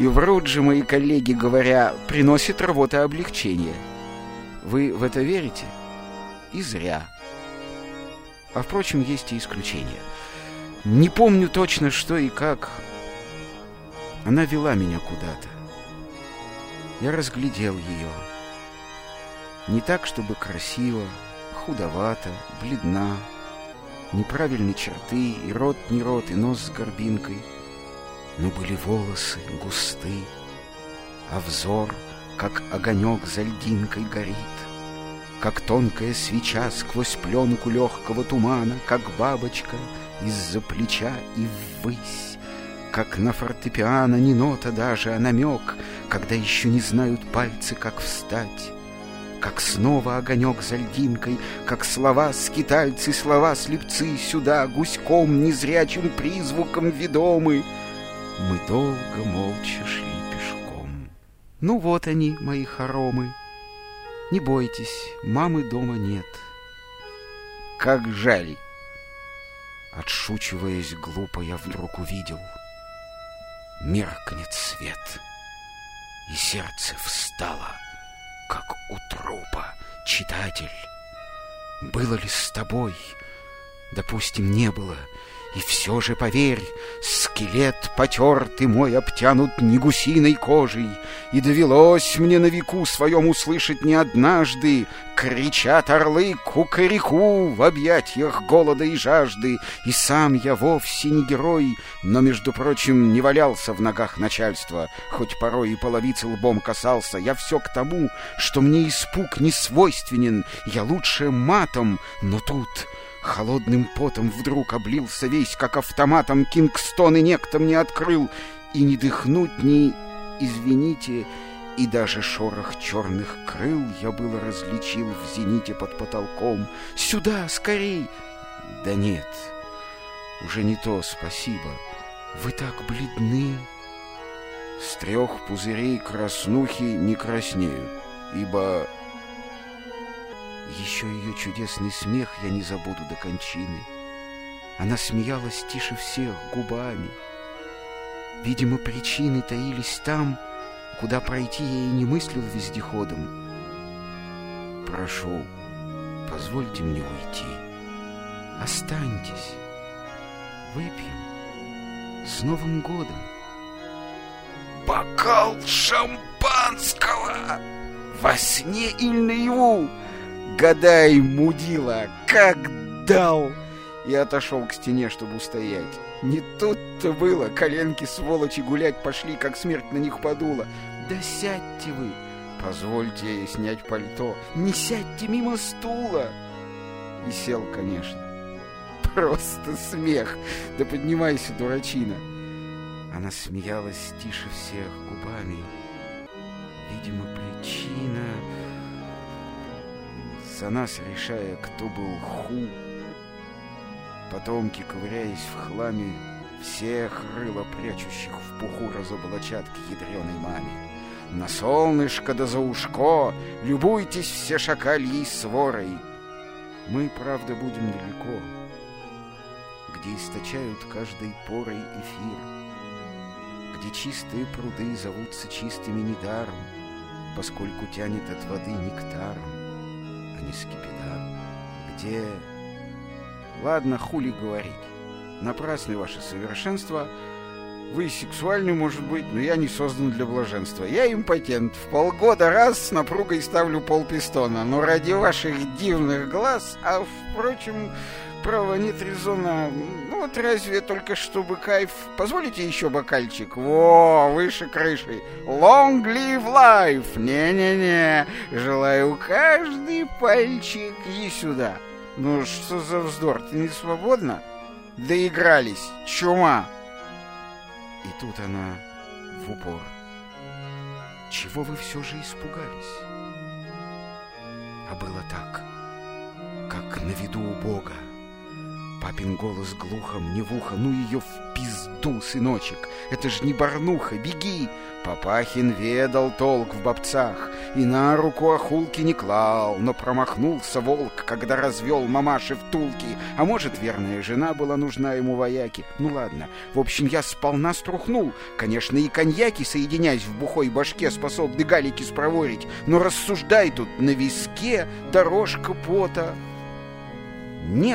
И врут же мои коллеги, говоря, приносит работа облегчение. Вы в это верите? И зря. А впрочем, есть и исключения. Не помню точно, что и как. Она вела меня куда-то. Я разглядел ее. Не так, чтобы красиво, худовато, бледна, неправильные черты, и рот не рот, и нос с горбинкой. Но были волосы густы, а взор, как огонек за льдинкой горит, как тонкая свеча сквозь пленку легкого тумана, как бабочка из-за плеча и ввысь, как на фортепиано не нота даже, а намек, когда еще не знают пальцы, как встать. Как снова огонек за льдинкой, Как слова скитальцы, слова слепцы Сюда гуськом незрячим призвуком ведомы. Мы долго молча шли пешком. Ну вот они, мои хоромы. Не бойтесь, мамы дома нет. Как жаль! Отшучиваясь глупо, я вдруг увидел. Меркнет свет, и сердце встало — как у трупа, читатель. Было ли с тобой? Допустим, не было — и все же, поверь, скелет потертый мой обтянут не гусиной кожей, И довелось мне на веку своем услышать не однажды Кричат орлы кукареку в объятиях голода и жажды, И сам я вовсе не герой, но, между прочим, не валялся в ногах начальства, Хоть порой и половицы лбом касался, я все к тому, что мне испуг не свойственен, Я лучше матом, но тут Холодным потом вдруг облился весь, как автоматом Кингстон и некто мне открыл. И не дыхнуть, ни, извините, и даже шорох черных крыл я было различил в зените под потолком. «Сюда, скорей!» «Да нет, уже не то, спасибо. Вы так бледны!» С трех пузырей краснухи не краснею, ибо еще ее чудесный смех я не забуду до кончины. Она смеялась тише всех губами. Видимо, причины таились там, куда пройти я и не мыслил вездеходом. Прошу, позвольте мне уйти. Останьтесь. Выпьем. С Новым годом. Бокал шампанского! Во сне или наяву! Гадай, мудила, как дал!» И отошел к стене, чтобы устоять. Не тут-то было, коленки сволочи гулять пошли, как смерть на них подула. «Да сядьте вы!» «Позвольте ей снять пальто!» «Не сядьте мимо стула!» И сел, конечно. Просто смех! Да поднимайся, дурачина! Она смеялась тише всех губами. Видимо, причина за нас решая, кто был ху. Потомки, ковыряясь в хламе, всех рыло прячущих в пуху разоблачат к ядреной маме. На солнышко да за ушко любуйтесь все шакальей сворой. Мы, правда, будем далеко, где источают каждой порой эфир, где чистые пруды зовутся чистыми недаром, поскольку тянет от воды нектаром а не скипидар. Где... Ладно, хули говорить. Напрасны ваше совершенство. Вы сексуальны, может быть, но я не создан для блаженства. Я импотент. В полгода раз с напругой ставлю полпистона. Но ради ваших дивных глаз... А, впрочем, право, нет резона. Ну вот разве только чтобы кайф... Позволите еще бокальчик? Во, выше крыши. Long live life. Не-не-не. Желаю каждый пальчик и сюда. Ну что за вздор? Ты не свободна? Доигрались. Чума. И тут она в упор. Чего вы все же испугались? А было так, как на виду у Бога Папин голос глухо мне в ухо. Ну ее в пизду, сыночек. Это ж не барнуха, беги. Папахин ведал толк в бобцах И на руку охулки не клал Но промахнулся волк, когда развел мамаши втулки А может, верная жена была нужна ему вояки Ну ладно, в общем, я сполна струхнул Конечно, и коньяки, соединяясь в бухой башке Способны галики спроворить Но рассуждай тут на виске дорожка пота Не